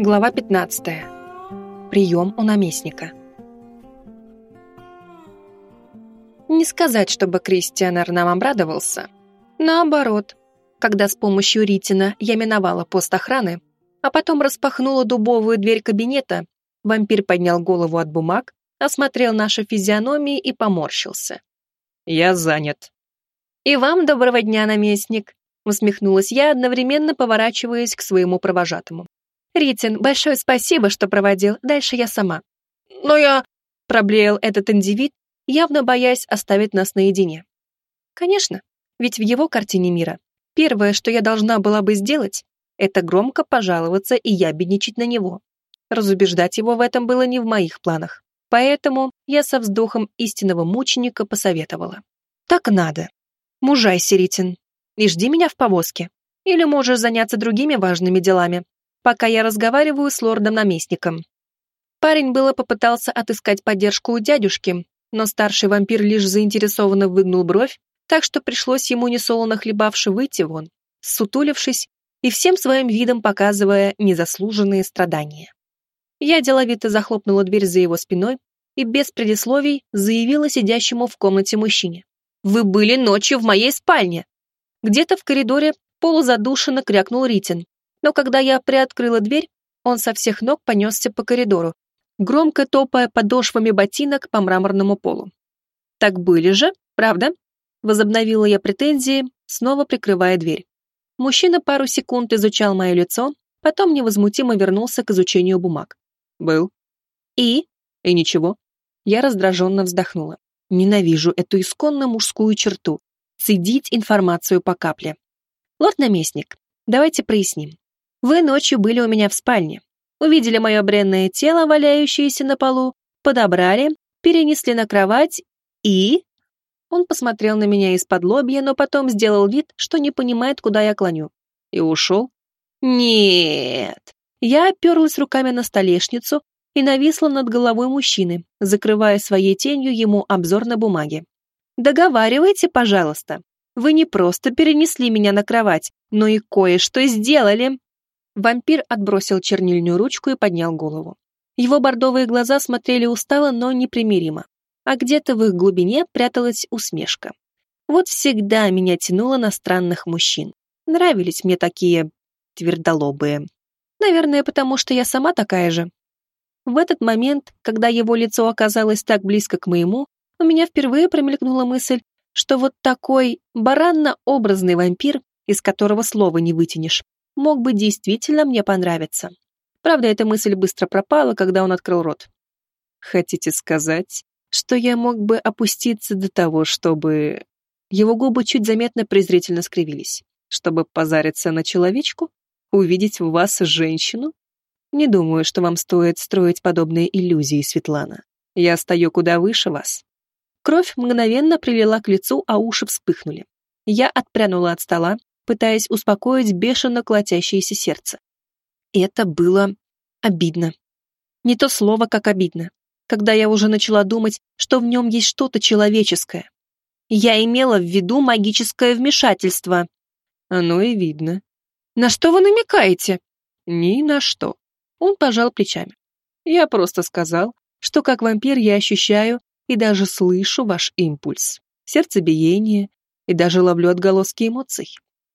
Глава 15. Прием у наместника. Не сказать, чтобы Кристианер нам обрадовался. Наоборот, когда с помощью Ритина я миновала пост охраны, а потом распахнула дубовую дверь кабинета, вампир поднял голову от бумаг, осмотрел наши физиономии и поморщился. «Я занят». «И вам доброго дня, наместник», усмехнулась я, одновременно поворачиваясь к своему провожатому. «Ритин, большое спасибо, что проводил, дальше я сама». «Но я...» — проблеял этот индивид, явно боясь оставить нас наедине. Конечно, ведь в его картине мира первое, что я должна была бы сделать, это громко пожаловаться и ябедничать на него. Разубеждать его в этом было не в моих планах. Поэтому я со вздохом истинного мученика посоветовала. «Так надо. Мужайся, Ритин, и жди меня в повозке. Или можешь заняться другими важными делами, пока я разговариваю с лордом-наместником». Парень было попытался отыскать поддержку у дядюшки, но старший вампир лишь заинтересованно выгнул бровь, так что пришлось ему несолоно хлебавши выйти вон, сутулившись и всем своим видом показывая незаслуженные страдания. Я деловито захлопнула дверь за его спиной и без предисловий заявила сидящему в комнате мужчине. «Вы были ночью в моей спальне!» Где-то в коридоре полузадушенно крякнул Ритин, но когда я приоткрыла дверь, он со всех ног понесся по коридору, громко топая подошвами ботинок по мраморному полу. «Так были же, правда?» Возобновила я претензии, снова прикрывая дверь. Мужчина пару секунд изучал мое лицо, потом невозмутимо вернулся к изучению бумаг. «Был». «И?» «И ничего». Я раздраженно вздохнула. Ненавижу эту исконно мужскую черту. Цедить информацию по капле. Лорд-наместник, давайте проясним. Вы ночью были у меня в спальне. Увидели мое бренное тело, валяющееся на полу, подобрали, перенесли на кровать и... Он посмотрел на меня из-под лобья, но потом сделал вид, что не понимает, куда я клоню. И ушел? Нет. Я оперлась руками на столешницу и нависла над головой мужчины, закрывая своей тенью ему обзор на бумаге. «Договаривайте, пожалуйста. Вы не просто перенесли меня на кровать, но и кое-что сделали». Вампир отбросил чернильную ручку и поднял голову. Его бордовые глаза смотрели устало, но непримиримо, а где-то в их глубине пряталась усмешка. Вот всегда меня тянуло на странных мужчин. Нравились мне такие твердолобые. Наверное, потому что я сама такая же. В этот момент, когда его лицо оказалось так близко к моему, у меня впервые промелькнула мысль, что вот такой баранно-образный вампир, из которого слова не вытянешь, мог бы действительно мне понравиться. Правда, эта мысль быстро пропала, когда он открыл рот. «Хотите сказать, что я мог бы опуститься до того, чтобы...» Его губы чуть заметно презрительно скривились. «Чтобы позариться на человечку? увидеть в вас женщину? Не думаю, что вам стоит строить подобные иллюзии, Светлана. Я стою куда выше вас. Кровь мгновенно прилила к лицу, а уши вспыхнули. Я отпрянула от стола, пытаясь успокоить бешено колотящееся сердце. Это было обидно. Не то слово, как обидно, когда я уже начала думать, что в нем есть что-то человеческое. Я имела в виду магическое вмешательство. Оно и видно. На что вы намекаете? Ни на что. Он пожал плечами. Я просто сказал, что как вампир я ощущаю и даже слышу ваш импульс, сердцебиение и даже ловлю отголоски эмоций.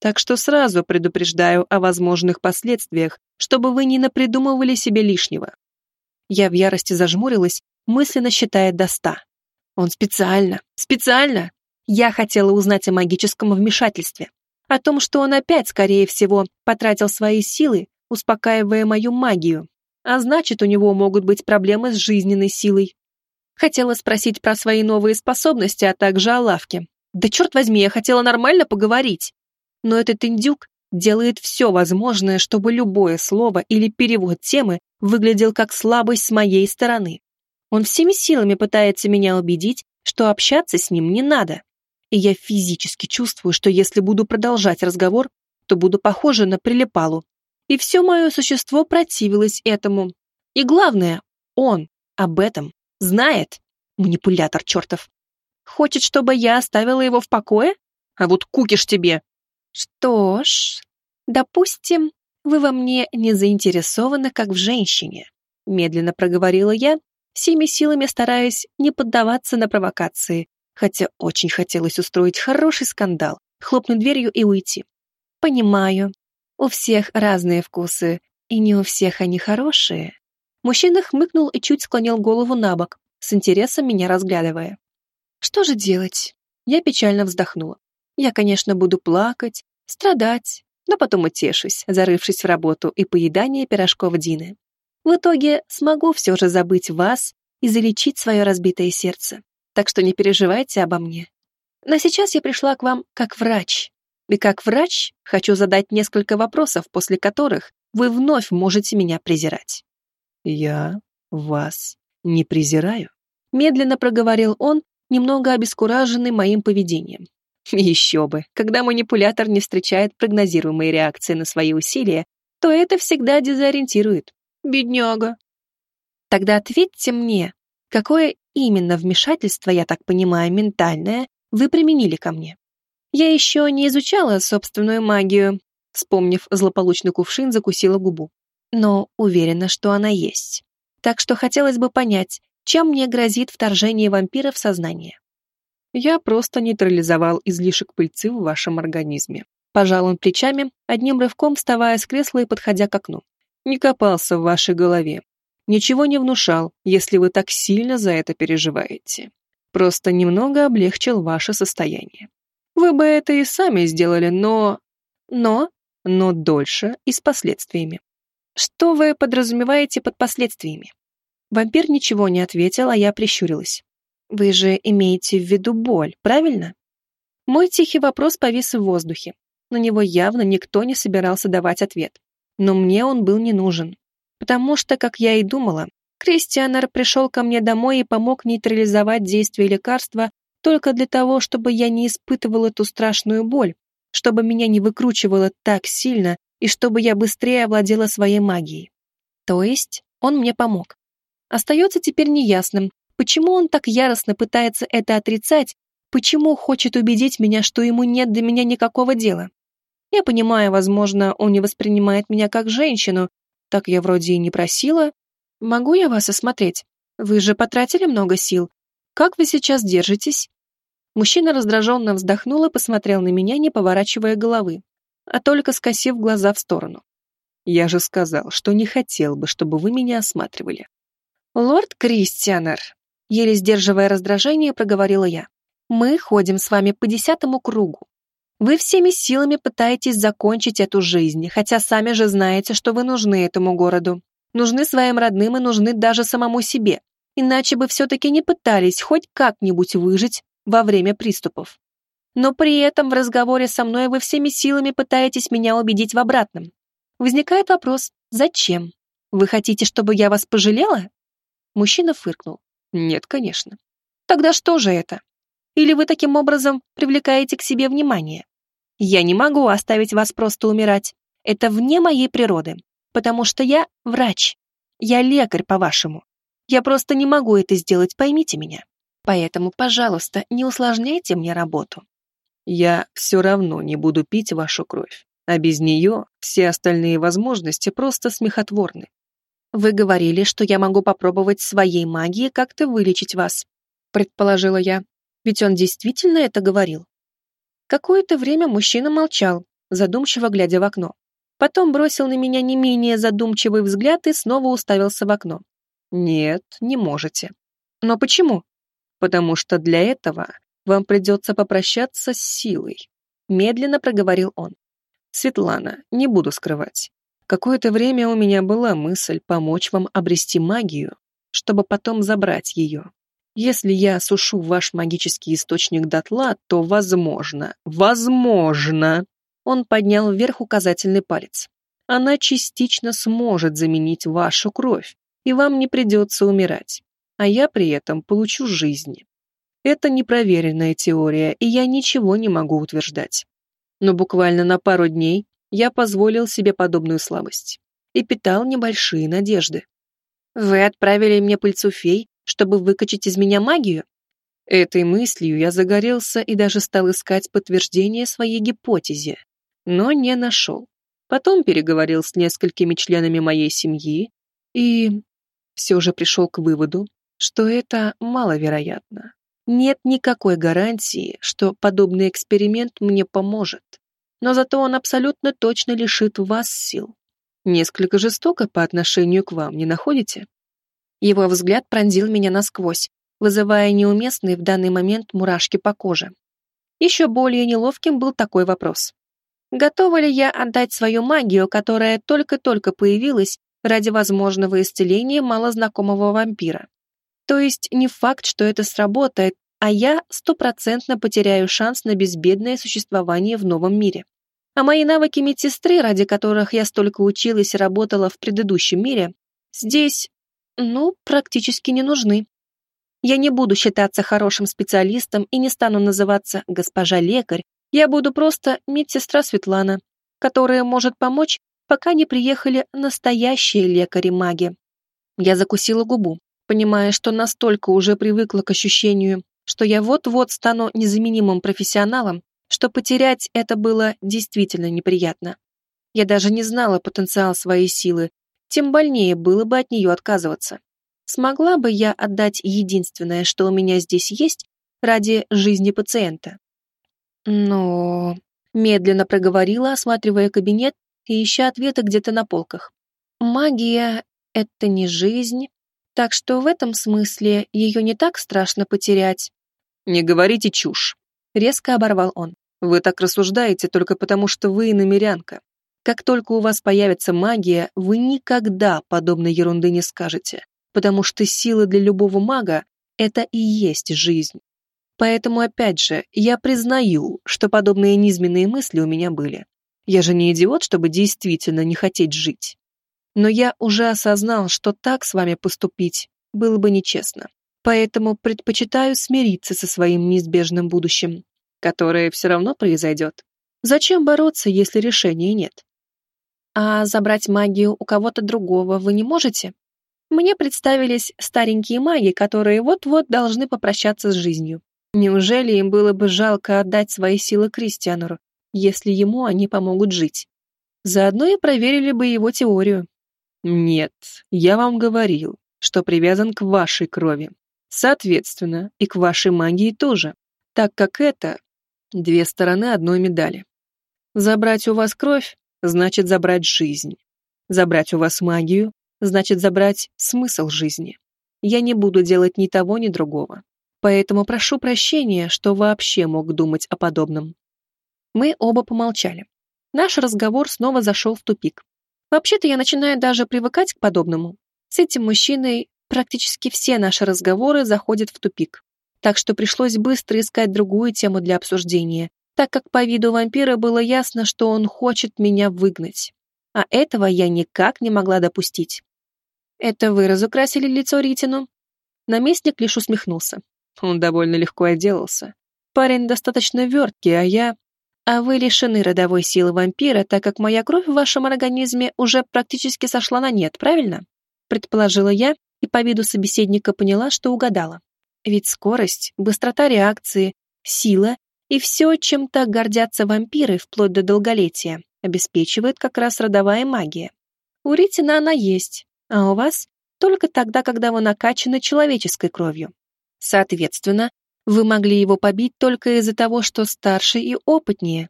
Так что сразу предупреждаю о возможных последствиях, чтобы вы не напридумывали себе лишнего. Я в ярости зажмурилась, мысленно считая до ста. Он специально, специально. Я хотела узнать о магическом вмешательстве о том, что он опять, скорее всего, потратил свои силы, успокаивая мою магию, а значит, у него могут быть проблемы с жизненной силой. Хотела спросить про свои новые способности, а также о лавке. Да черт возьми, я хотела нормально поговорить. Но этот индюк делает все возможное, чтобы любое слово или перевод темы выглядел как слабость с моей стороны. Он всеми силами пытается меня убедить, что общаться с ним не надо и я физически чувствую, что если буду продолжать разговор, то буду похожа на прилипалу. И все мое существо противилось этому. И главное, он об этом знает. Манипулятор чертов. Хочет, чтобы я оставила его в покое? А вот кукиш тебе. Что ж, допустим, вы во мне не заинтересованы, как в женщине», медленно проговорила я, всеми силами стараясь не поддаваться на провокации, хотя очень хотелось устроить хороший скандал, хлопнуть дверью и уйти. «Понимаю. У всех разные вкусы, и не у всех они хорошие». Мужчина хмыкнул и чуть склонил голову на бок, с интересом меня разглядывая. «Что же делать?» Я печально вздохнула. «Я, конечно, буду плакать, страдать, но потом утешусь, зарывшись в работу и поедание пирожков Дины. В итоге смогу все же забыть вас и залечить свое разбитое сердце. Так что не переживайте обо мне. Но сейчас я пришла к вам как врач. И как врач хочу задать несколько вопросов, после которых вы вновь можете меня презирать. Я вас не презираю, медленно проговорил он, немного обескураженный моим поведением. Еще бы, когда манипулятор не встречает прогнозируемые реакции на свои усилия, то это всегда дезориентирует. Бедняга. Тогда ответьте мне, какое именно вмешательство, я так понимаю, ментальное, вы применили ко мне? Я еще не изучала собственную магию, вспомнив злополучный кувшин, закусила губу. Но уверена, что она есть. Так что хотелось бы понять, чем мне грозит вторжение вампира в сознание. Я просто нейтрализовал излишек пыльцы в вашем организме. Пожал он плечами, одним рывком вставая с кресла и подходя к окну. Не копался в вашей голове. Ничего не внушал, если вы так сильно за это переживаете. Просто немного облегчил ваше состояние. Вы бы это и сами сделали, но... Но? Но дольше и с последствиями. Что вы подразумеваете под последствиями? Вампир ничего не ответил, а я прищурилась. Вы же имеете в виду боль, правильно? Мой тихий вопрос повис в воздухе. На него явно никто не собирался давать ответ. Но мне он был не нужен. Потому что, как я и думала, Кристианер пришел ко мне домой и помог нейтрализовать действие лекарства только для того, чтобы я не испытывала эту страшную боль, чтобы меня не выкручивало так сильно и чтобы я быстрее овладела своей магией. То есть он мне помог. Остается теперь неясным, почему он так яростно пытается это отрицать, почему хочет убедить меня, что ему нет до меня никакого дела. Я понимаю, возможно, он не воспринимает меня как женщину, так я вроде и не просила. Могу я вас осмотреть? Вы же потратили много сил. Как вы сейчас держитесь? Мужчина раздраженно вздохнул и посмотрел на меня, не поворачивая головы, а только скосив глаза в сторону. Я же сказал, что не хотел бы, чтобы вы меня осматривали. «Лорд Кристианер», — еле сдерживая раздражение, проговорила я, «мы ходим с вами по десятому кругу. Вы всеми силами пытаетесь закончить эту жизнь, хотя сами же знаете, что вы нужны этому городу. Нужны своим родным и нужны даже самому себе. Иначе бы все-таки не пытались хоть как-нибудь выжить во время приступов. Но при этом в разговоре со мной вы всеми силами пытаетесь меня убедить в обратном. Возникает вопрос, зачем? Вы хотите, чтобы я вас пожалела? Мужчина фыркнул. Нет, конечно. Тогда что же это? Или вы таким образом привлекаете к себе внимание? Я не могу оставить вас просто умирать. Это вне моей природы, потому что я врач. Я лекарь, по-вашему. Я просто не могу это сделать, поймите меня. Поэтому, пожалуйста, не усложняйте мне работу. Я все равно не буду пить вашу кровь, а без нее все остальные возможности просто смехотворны. «Вы говорили, что я могу попробовать своей магией как-то вылечить вас», предположила я. Ведь он действительно это говорил. Какое-то время мужчина молчал, задумчиво глядя в окно. Потом бросил на меня не менее задумчивый взгляд и снова уставился в окно. «Нет, не можете». «Но почему?» «Потому что для этого вам придется попрощаться с силой», медленно проговорил он. «Светлана, не буду скрывать. Какое-то время у меня была мысль помочь вам обрести магию, чтобы потом забрать ее. Если я осушу ваш магический источник дотла, то возможно, возможно, он поднял вверх указательный палец. Она частично сможет заменить вашу кровь, и вам не придется умирать. А я при этом получу жизнь. Это непроверенная теория, и я ничего не могу утверждать. Но буквально на пару дней я позволил себе подобную слабость и питал небольшие надежды. Вы отправили мне пыльцу фей, чтобы выкачать из меня магию? Этой мыслью я загорелся и даже стал искать подтверждение своей гипотезе, но не нашел. Потом переговорил с несколькими членами моей семьи и все же пришел к выводу, что это маловероятно. Нет никакой гарантии, что подобный эксперимент мне поможет. Но зато он абсолютно точно лишит вас сил. Несколько жестоко по отношению к вам, не находите? Его взгляд пронзил меня насквозь, вызывая неуместные в данный момент мурашки по коже. Еще более неловким был такой вопрос. Готова ли я отдать свою магию, которая только-только появилась ради возможного исцеления малознакомого вампира? То есть не факт, что это сработает, а я стопроцентно потеряю шанс на безбедное существование в новом мире. А мои навыки медсестры, ради которых я столько училась и работала в предыдущем мире, здесь, ну, практически не нужны. Я не буду считаться хорошим специалистом и не стану называться госпожа лекарь, я буду просто медсестра Светлана, которая может помочь, пока не приехали настоящие лекари-маги. Я закусила губу, понимая, что настолько уже привыкла к ощущению, что я вот-вот стану незаменимым профессионалом, что потерять это было действительно неприятно. Я даже не знала потенциал своей силы, тем больнее было бы от нее отказываться. Смогла бы я отдать единственное, что у меня здесь есть, ради жизни пациента? Но... Медленно проговорила, осматривая кабинет и ища ответы где-то на полках. Магия — это не жизнь, так что в этом смысле ее не так страшно потерять. «Не говорите чушь», — резко оборвал он. «Вы так рассуждаете только потому, что вы иномерянка. Как только у вас появится магия, вы никогда подобной ерунды не скажете, потому что сила для любого мага — это и есть жизнь. Поэтому, опять же, я признаю, что подобные низменные мысли у меня были. Я же не идиот, чтобы действительно не хотеть жить. Но я уже осознал, что так с вами поступить было бы нечестно. Поэтому предпочитаю смириться со своим неизбежным будущим, которое все равно произойдет. Зачем бороться, если решения нет? А забрать магию у кого-то другого вы не можете? Мне представились старенькие маги, которые вот-вот должны попрощаться с жизнью. Неужели им было бы жалко отдать свои силы Кристианеру, если ему они помогут жить? Заодно и проверили бы его теорию. Нет, я вам говорил, что привязан к вашей крови. Соответственно, и к вашей магии тоже, так как это две стороны одной медали. Забрать у вас кровь значит забрать жизнь. Забрать у вас магию значит забрать смысл жизни. Я не буду делать ни того, ни другого поэтому прошу прощения, что вообще мог думать о подобном. Мы оба помолчали. Наш разговор снова зашел в тупик. Вообще-то я начинаю даже привыкать к подобному. С этим мужчиной практически все наши разговоры заходят в тупик. Так что пришлось быстро искать другую тему для обсуждения, так как по виду вампира было ясно, что он хочет меня выгнать. А этого я никак не могла допустить. «Это вы разукрасили лицо Ритину?» Наместник лишь усмехнулся. Он довольно легко отделался. Парень достаточно верткий, а я... А вы лишены родовой силы вампира, так как моя кровь в вашем организме уже практически сошла на нет, правильно? Предположила я и по виду собеседника поняла, что угадала. Ведь скорость, быстрота реакции, сила и все, чем так гордятся вампиры вплоть до долголетия, обеспечивает как раз родовая магия. У Ритина она есть, а у вас только тогда, когда вы накачаны человеческой кровью. Соответственно, вы могли его побить только из-за того, что старше и опытнее.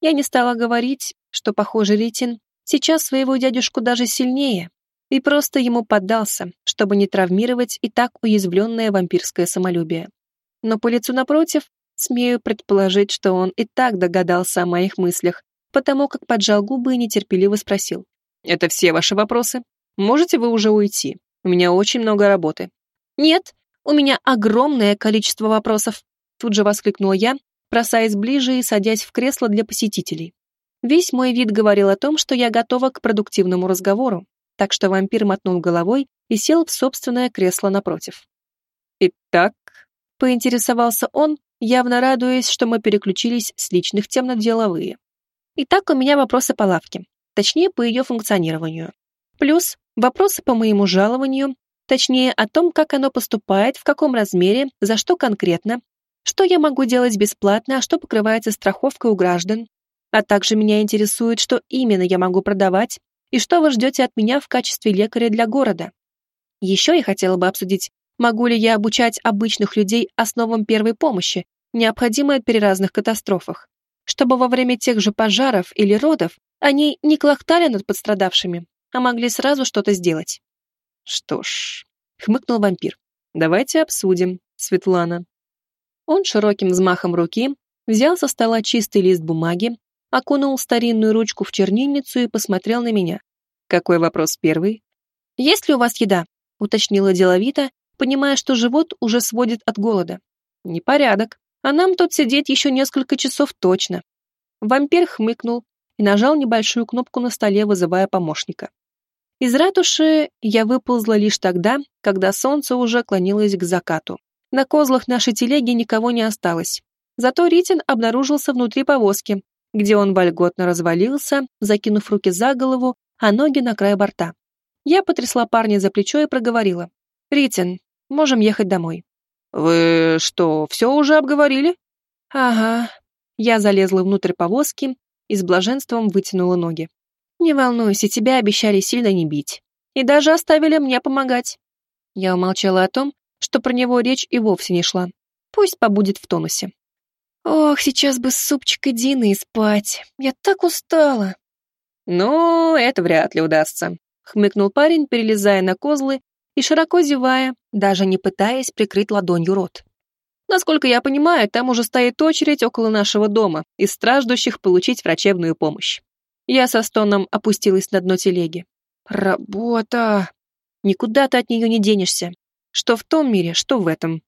Я не стала говорить, что, похоже, Ритин сейчас своего дядюшку даже сильнее и просто ему поддался, чтобы не травмировать и так уязвленное вампирское самолюбие. Но по лицу напротив, смею предположить, что он и так догадался о моих мыслях, потому как поджал губы и нетерпеливо спросил. «Это все ваши вопросы? Можете вы уже уйти? У меня очень много работы». «Нет, у меня огромное количество вопросов!» Тут же воскликнула я, бросаясь ближе и садясь в кресло для посетителей. Весь мой вид говорил о том, что я готова к продуктивному разговору, так что вампир мотнул головой и сел в собственное кресло напротив. «Итак», — поинтересовался он, явно радуясь, что мы переключились с личных тем на деловые. «Итак, у меня вопросы по лавке, точнее, по ее функционированию. Плюс вопросы по моему жалованию Точнее, о том, как оно поступает, в каком размере, за что конкретно, что я могу делать бесплатно, а что покрывается страховкой у граждан. А также меня интересует, что именно я могу продавать и что вы ждете от меня в качестве лекаря для города. Еще я хотела бы обсудить, могу ли я обучать обычных людей основам первой помощи, необходимой при разных катастрофах, чтобы во время тех же пожаров или родов они не клохтали над пострадавшими, а могли сразу что-то сделать. Что ж, хмыкнул вампир. Давайте обсудим, Светлана. Он широким взмахом руки взял со стола чистый лист бумаги, окунул старинную ручку в чернильницу и посмотрел на меня. Какой вопрос первый? «Есть ли у вас еда?» — уточнила деловито, понимая, что живот уже сводит от голода. «Непорядок. А нам тут сидеть еще несколько часов точно». Вампир хмыкнул и нажал небольшую кнопку на столе, вызывая помощника. Из ратуши я выползла лишь тогда, когда солнце уже клонилось к закату. На козлах нашей телеги никого не осталось. Зато Ритин обнаружился внутри повозки, где он вольготно развалился, закинув руки за голову, а ноги на край борта. Я потрясла парня за плечо и проговорила. «Ритин, можем ехать домой». «Вы что, все уже обговорили?» «Ага». Я залезла внутрь повозки и с блаженством вытянула ноги. «Не волнуйся, тебя обещали сильно не бить. И даже оставили мне помогать». Я умолчала о том, что про него речь и вовсе не шла. Пусть побудет в тонусе. Ох, сейчас бы с супчикой Дины и спать. Я так устала. Ну, это вряд ли удастся, хмыкнул парень, перелезая на козлы и широко зевая, даже не пытаясь прикрыть ладонью рот. Насколько я понимаю, там уже стоит очередь около нашего дома из страждущих получить врачебную помощь. Я со стоном опустилась на дно телеги. Работа! Никуда ты от нее не денешься. Что в том мире, что в этом.